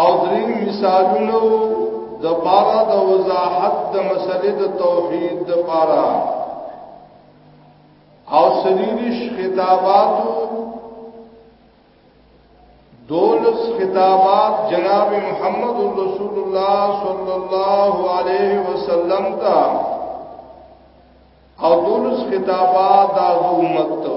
او درې مثالونه د بارا د وضاحت د مسلې د توحید د بارا او سلیریش خطاباتو دولس خطابات جناب محمد رسول الله صلی الله علیه وسلم تا او دولس خطابات د امت ته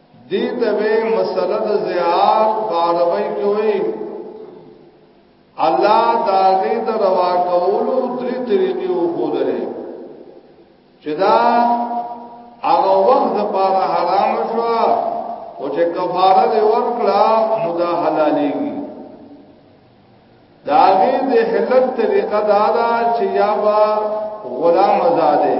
دې ته به مسله د زیار باربای کوي الله دا دې د روا کولو درې طریقې وښودلې چې دا هغه وخت لپاره حرام شو او چې کفاره دې ورکړه نو دا حلالېږي دا دې د حلت طریقه دا ده چې یا با غلام آزادې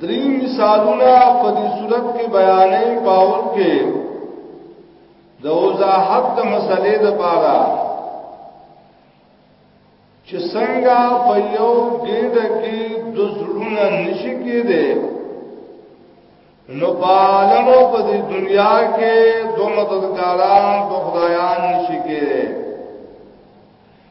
درې مثالونه په دې صورت کې بیانې پاول کې د وضاحت د مسلې د پاره چې څنګه په یو ګډ کې د زړونه نشي کېده نو عالم په دې دنیا کې دوه مددګاران دوه خدایان نشي کېده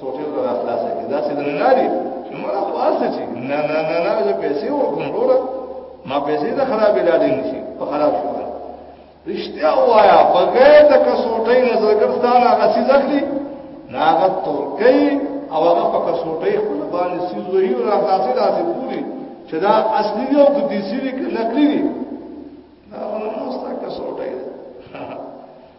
سوټه دا خلاصه کې دا څه درناري چې مړه خو اسه چې نه نه نه نه زه پیسې ورکوم وروره ما پیسې د خراب علاج نشي په خراب شو رښتیا وایا بغیر د کسوټۍ نظر ګرځاله غسی ځخلی ناغه تورکۍ او هغه په کسوټۍ خپل باندې سیزوي او راځي راځي پوری چې دا اصلي یو د دې سری کې نقلی دی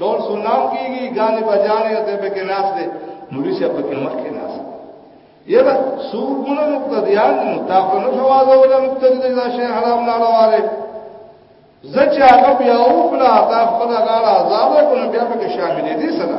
ډول سناو کیږي غانې بجانې ته به کې ناس دي مولوی صاحب په کې مخ کې ناس یبا سور ګونه مقتدیان نو تا په نو شواز ولا مقتدی دا شی حرام نه راواله زچا هغه بیا او کلا تا خپل غاړه آزاد کړو بیا په کې شاملې دي سره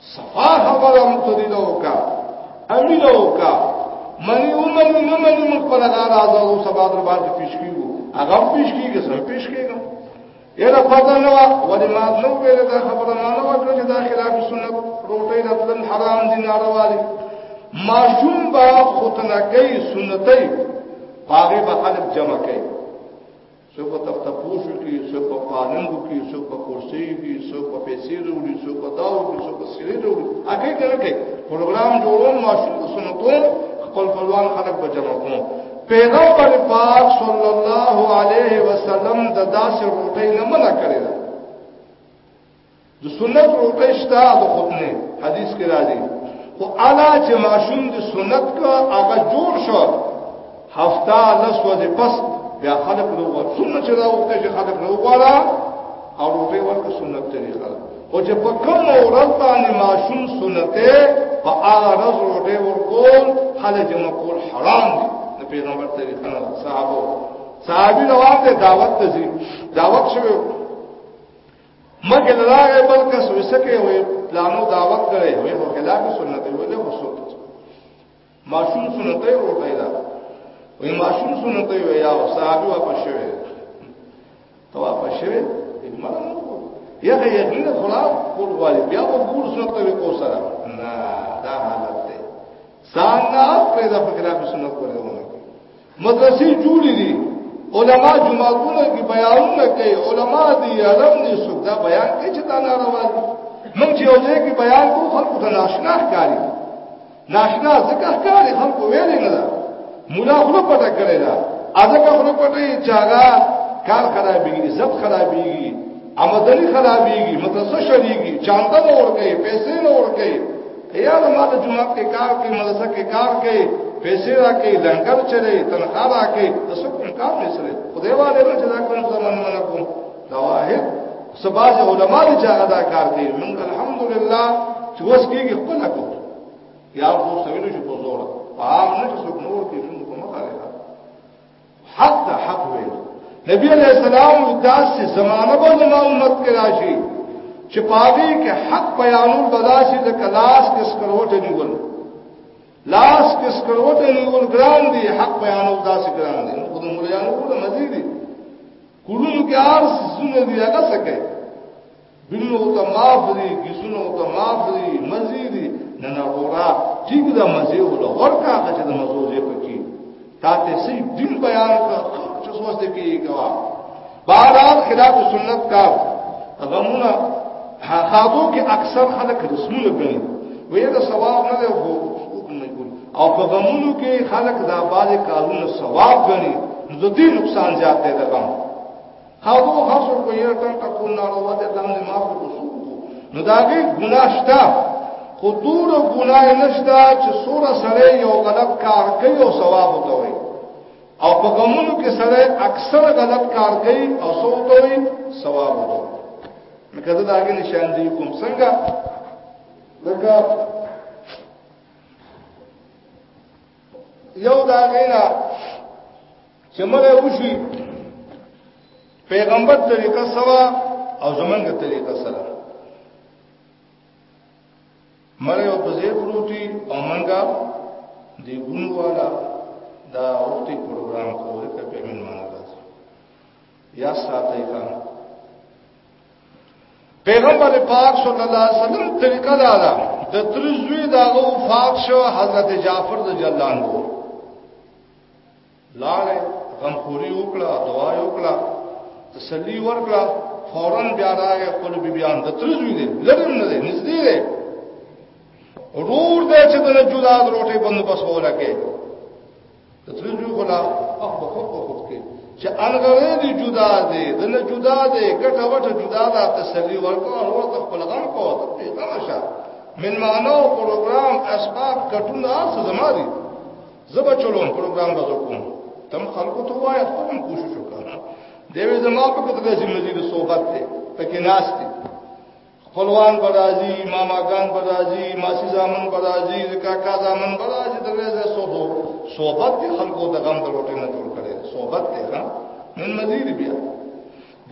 صفا خبره متدیده وکا امینه وکا منی ومن نه منی من خپل غار آزاد او سبا در باندې پیش کیږو هغه پیش کیږي سم پیش کیږي یره پته نه وا ولې ما نو ویل دا خبره ما نه وکړه چې دا خلاف سنت روټي د خپل حرام دي ناروا دي ماشوم با خطنه کوي سنتي پاغه به خلک جمع کوي څوک په تخته پوښو کې څوک په پالنګو کې څوک په کرسي کې څوک په پیسې وروړي څوک په داو کې څوک په سیرې وروړي هغه کوي کې پروګرام جوړوم ماشوم ته سن کوم خپل خپلوان خلک به جمع کوم پیغمبر پاک صلی الله علیه وسلم د داسې روټۍ نه منع کړی د سنت روټه شته د خطنه حدیث کې راځي خو الا چې ماشوم د سنت کا هغه جوړ شو هفته لس ورځې پس بیا خلق نو غواړي څومره چې دا وخت چې خلق نو غواړي او روټه ورکه سنت طریقه ده او چې په کوم ورځ باندې ماشوم سنته په هغه ورځ روټه ورکول خلک جمع کول حرام دي د پیغمبر طریقه نه صحابه صحابي روان دي دعوت ته دعوت شوی مګر راغې بل کس وسکه وي پلانو دعوت کړي وي په خلاف سنت وي له وسوت ماشوم سنت یې ورته دا وي ماشوم سنت یې یا صحابي واپس شوی ته واپس شوی ما یا یقین خلاف قول والي بیا په ګور سنت وي کو سره نه دا حالت ده سان نه په خلاف سنت کوي مدرسې جوړې دي علما جماعتونه کې بیانونه کوي علما دي علم نه څوک دا بیان کوي چې دا ناروا دي موږ چې یو ځای کې بیان کوو خلکو ته ناشنا ښکاري ناشنا ځکه ښکاري خلکو ویلې نه ده مولا خپل پټه کړی دا ازکه خپل پټه یې چاغه کار خرابېږي عزت خرابېږي آمدنی خرابېږي مدرسه شریږي چاندا نه ورکه پیسې نه ورکه یا نو ما ته جمعه کې کار کوي مدرسه کې کار کوي پیسې راکې لنګر چره تنخوا راکې د څه کوم کار نه سره خدای والے نه چې دا کوم زمون نه کوم دا واحد سباز علماء دې چې ادا کار کوي من الحمدلله چې اوس کېږي خپل کو یا ورو سویل شو په زور عام نه څوک نور کې حق ته حق وي نبی علیہ السلام داسې زمانہ به زما امت کې راشي چې پاګې کې حق بیانول بداسي د کلاس کې سکروټه نیول لاس کې سکروټه نیول ګران دي حق بیانول داسې ګران دي خو د مولانو له مزید کولو کې ارس سونه دي هغه څه کوي بلو ته معاف دي کیسونو ته معاف دي مزي دي نه نه اورا ټیک دا مزي ولا ورکا چې د مزو دې پکې تا ته سي دین بیان کا چې سوچ دې کې کوا بارات خلاف سنت کا غمونه خاطو کې اکثر خلک رسمونه کوي وې دا ثواب نه دی خو او په غمونو کې خلک دا باز کارونه ثواب غني نو دې نقصان زیات دی دا هغه حاصل کو یو ټن ټکو نارو وته تم نه ما کو وسو نو دا کې ګناه شته خو دور ګناه نشته چې سوره سره یو غلط کار کوي او ثواب وته وي او په کومونو کې سره اکثر غلط کار کوي او سو وته وي ثواب وته نو کله دا کې نشان دی کوم څنګه لکه یو دا غینا چې مړه وشي پیغمبر طریقه سوا او زمونږه طریقه سره مړه یو په ځای پروتي او مونږه دی ګونو والا دا وختي پروګرام کوی ته په من معنا راځي یا ساتي کا پیغمبر پاک صلی الله علیه وسلم طریقه دا ده د ترزوی دا وفات شو حضرت جعفر د جلان وو لاړې غمخوري وکړه دعا یې وکړه تسلی ورکړه فورن بیا راغې خپل بیبيان د ترزوی دي لرم نه دي نږدې دي ورور دې چې د جدا روټي بندوبست ولا کې د ترزوی خلا اخ په خود په خود کې چې الګره دي جدا دي د نه جدا دي ګټه وټه جدا ده تسلی ورکړه ورور ته خپل غم کوه ته غم شه من مانو پروګرام اسباب کټونه څه زما دي زبا چلو پروګرام به کوم تم خلکو ته وایې خپل کوشش وکړه دیوې زما په کتل چې مزید صحبت ته پکې ناس دي خپلوان برازي ماماګان برازي ماسی زامن برازي کاکا زامن برازي دغه زه سوبو صحبت دي خلکو د غم د روټې نه جوړ کړي صحبت ته ها نن مزید بیا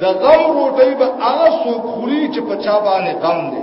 د غم روټي به هغه سو خوري چې په چا باندې غم دي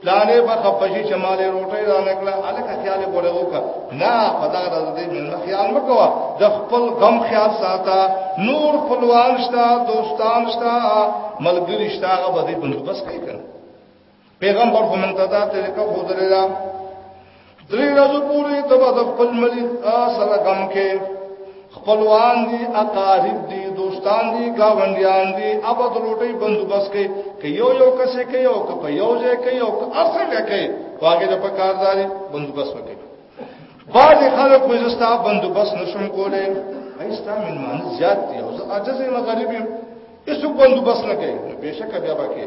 پلانې په خپشي چې مالې روټۍ را نکړه الکه خیال ګوره وکړه نه پتا راز دې من خیال وکوا د خپل غم خیال ساته نور خپلوان شتا دوستان شتا ملګری شتا هغه دې بندوبست کوي پیغمبر هم منتدا ته لیکه خو درې درې ورځې پورې ته به د خپل ملي سره غم کې خپلوان دي اقارب دي دوستان دي گاونډیان دي ابد روټي بندوبست کې کې یو یو کسې کې یو کې په یو ځای کې یو کې ارسه کې واګه د پکارداري بندوبست وکړي بعض خلک کوی زستا بندوبست نشم کولای ایستا من مان زیات دی او عجز مغربي هیڅ بندوبست نه کوي بهشکه بیا باکه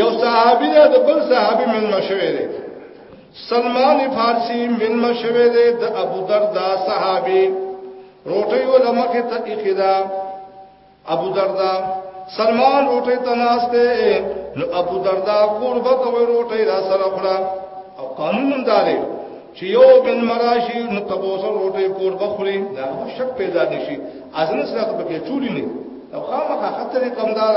یو صحابي دا د بل صحابي من مشوي دی سلمان فارسی من مشوي دی د ابو دردا صحابي روټي ولمخه ته اخدا ابو دردا سلمان روټي تناسته نو ابو دردا قربه کوي روټي را سره خړه او قانون دار چې یو بن مراشي نو تبوسه روټي قربه خوري دا شک پیدا نشي ازنه سره په کې چولی نه او خامخا خطرې کمدار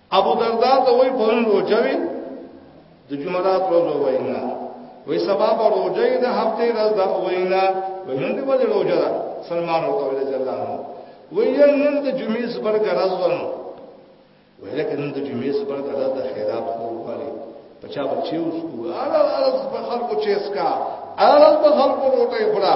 ابو دردا ته وای په روزه وی د جمعرات روزه وینا وی سبا په روزه د هفته ورځ دا وینا وی نن دی ولې روزه ده سلمان او توله جلا وی نن د جمعې سپر ګرځ ورنو وی لکه نن د جمعې سپر ګرځ د خیرات خو والی پچا بچي اوس کو اره اره په خلکو چیس کا اره په خلکو روټه خورا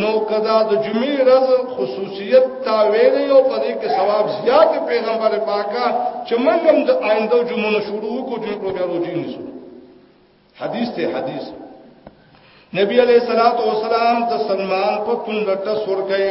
نو کدا د جمعې ورځ خصوصیت تا ویلې او په دې کې ثواب زیات پیغمبر پاکا چې موږ هم د آینده جمعو شروع وکړو چې په ګرو جی نشو حدیث ته حدیث نبی علیہ الصلوۃ والسلام ته سلمان په تون لټه سور کړي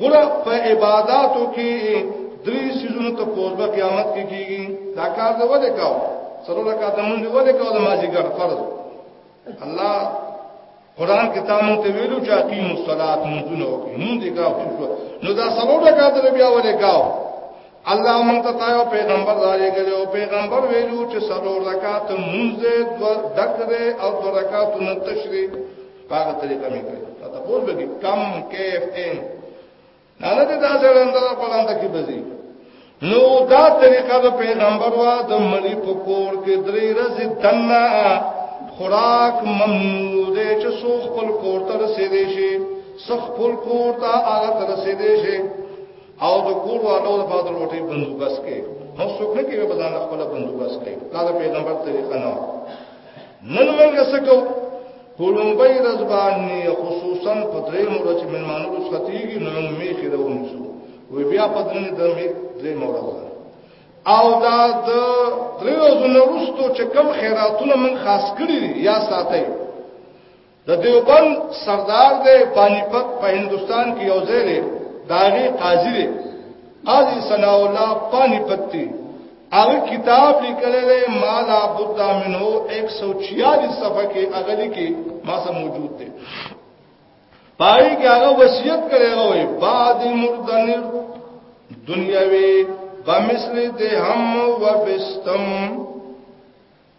ګوره په عبادتو کې درې سيزونو ته پوزبه قیامت کې کیږي دا کار دی ولې کاو سره لکه د مونږ ولې کاو د مازیګر فرض الله قران کې تاسو ته ویلو چې اقیم الصلات منځونه وکړي مونږ دې کاو شو نو دا سره لکه د بیا ولې کاو الله مونږ ته تایو پیغمبر راځي ګل او پیغمبر ویلو چې سره لکه ته مونږ دې دکره او درکاتونه تشریح هغه طریقه مې کړې دا ته بول لګي کم کیف ته نه نه دا سره اندر قرآن ته کې بزي نو دا طریقه د پیغمبر وا د ملي په کور کې درې ورځې دنا خوراک ممنوع دی چې څو خپل کور ته رسیدې شي څو خپل کور ته هغه ته رسیدې شي او د کور والو د فاضل روټي بندوبست کې نو څوک نه کوي بدن خپل بندوبست کوي دا د پیغمبر طریقه نه نن موږ سکو کولمبۍ ورځ باندې خصوصا په درې مورو چې ملمانو اوس خطيږي نو موږ میخې راونیسو وی بیا په درې د میخ درې مورو او دا د درې ورځو وروسته چې کم خیراتونه موږ خاص کړی یا ساتي د دیوبند سردار دی پالیپت په هندستان کې یو ځای دی داغه قاضي دی قاضي صلاح الله پالیپت دی هغه کتاب لیکل دی ما لا بد منه 146 صفحه کې هغه لیکي ما سره موجود دی پای کې هغه وصیت کړی وي بعد مردن دنیاوی بمثل دهم وبستم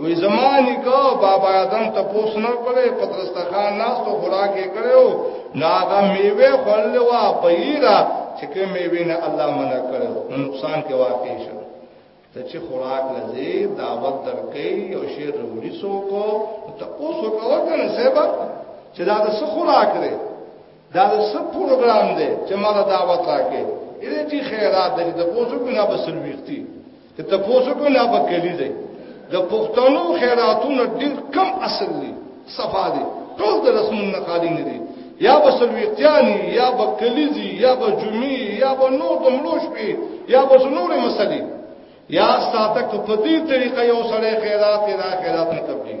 وی زمانی کو بابا آدم ته پوس نه کړي پترستخان ناس ته خوراک یې کړو ناغه میوه خړلې وا پیرا چې کې میوه نه الله منع کړو نو نقصان کې واقع شو ته چې خوراک لزی دعوت درکې او شی وروړي سو کو ته پوس وکړه کنه سبا چې دا د څه خوراک لري دا د څه پروګرام دی چې ما دعوت راکې اې چې خیرات دې د پوسو بنا بسلويختي ته تاسو کو لا په کلی دی د پښتنو خیراتونه ډیر کم اصل دي صفا دي ټول د رسمون نه خالي نه دي یا به سلویتیانی یا به کلیزی یا به جمعی یا به نور دملوش پی یا به نور مسلی یا ساته کپدی طریقه یو سره خیرات نه خیرات نه تبدیل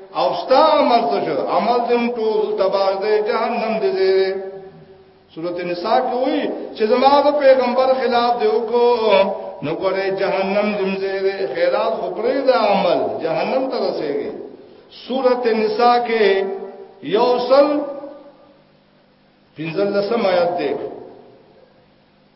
او ستا عمل څه شو عمل دم ټول تباہ دی جهنم دی زی سورۃ النساء کې وایي چې زما د پیغمبر خلاف دی وکړو نو ګوره جهنم دم زی دی خیرات خو پرې دا عمل جهنم ته رسیږي سورۃ النساء کې یوصل پنځلسم آیات دی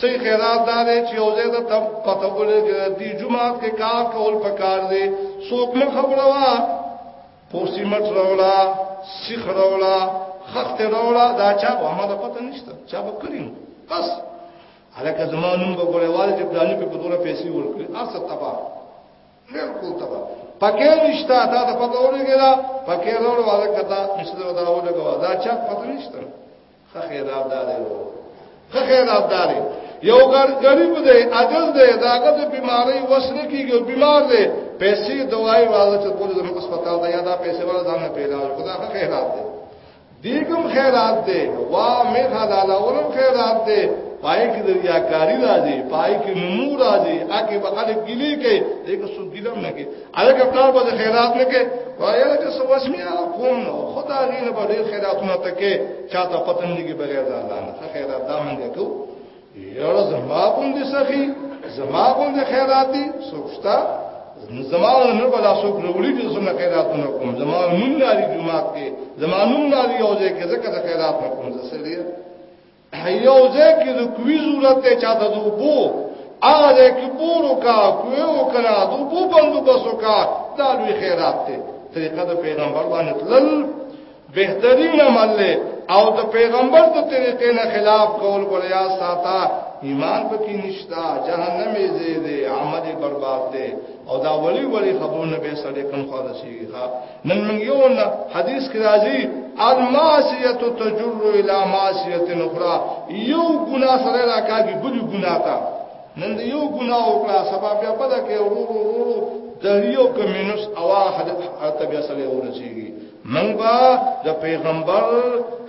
صحیح خیرات دا دی چې یو ځای ته تم پته ولګي دی جمعات کې کار کول پکار دی څوک مخ خبروا پوسی مټ راولا سیخ راولا خخت راولا دا چا و ما دا پته نشته چا به کړیو بس الکه زمانون به ګوره والي چې پلاني په پتوره پیسې ورکړي ارسه تبا بالکل تبا پکې نشته دا د پته ولګي دا پکې راولا والکه دا نشته دا ولګوا دا چا پته نشته خخیر ابدارې وو خخیر ابدارې یو ګر غریب دی عجز دی داګه د بیماری وسره کیږي بیمار دی پیسې دوايي واده چې ټول زموږ هسپتال ته یاده پیسې ولا ځان نه پیدا خدا خیرات دی دیګم خیرات دی وا می حلال اورم خیرات دی پای کې د ریاکاری راځي پای کې نمو راځي اګه به خلک ګلی کوي دغه سو ګلم نه کوي ایا کپلار به خیرات نه کې وایا چې سو وسمیا قوم نو خدا غینه به ډیر خیراتونه تکې چاته پتن لګي بغیر د الله نه خیرات دا مونږ کو یاره زما کوم دي سخی زما کوم دي خیراتي سوچتا زما نو بلا سو کړولې چې سم خیراتونه کوم زما نوم لري جمعات کې زما نوم لري او ځکه ځکه خیرات کوم زه سړي یو ځای کې د کوي ضرورت ته چا د دوبو هغه ځای کې پورو کا کوي او کړه د دوبو بندو بسو کا دا لوی خیرات ته طریقه د پیغمبر باندې تلل بهترین عمل له او د پیغمبر د طریقې نه خلاف کول کول یا ساته ایمان پکې نشتا جهنم یې زیاده عمل برباد ده او دا ولی ولی خبرونه به سړی کم خالصي ښه نن موږ یو نه حدیث کې راځي الماسیه تجر الى ماسیه اخرى یو ګنا سره راکاږي بل ګنا تا نن د یو ګنا او کړه سبب بیا پدا کې ورو ورو ورو د یو کمینوس اوا حدیث ته بیا سره ورسیږي موږ با د پیغمبر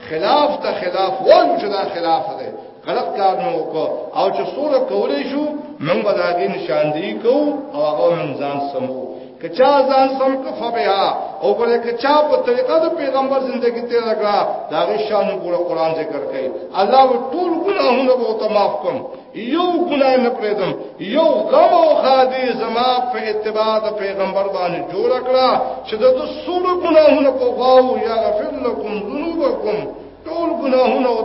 خلاف ته خلاف وایو چې دا خلاف دی غلط کار نه وکړو او چې څوره کولې شو موږ به دا کې نشاندهي کو او هغه موږ ځان سمو کچا ځان سم کفه بها او پر کچا په طریقه د پیغمبر زندگی تیر کړه دا غي شان ګوره قران ذکر کوي الله و ټول ګناهونه به ته معاف کوم یو ګناه نه پرېدم یو غم او خادي زما په اتباع د پیغمبر باندې جوړ کړه چې د څور ګناهونه په غواو یا غفر لكم ذنوبکم ټول ګناهونه او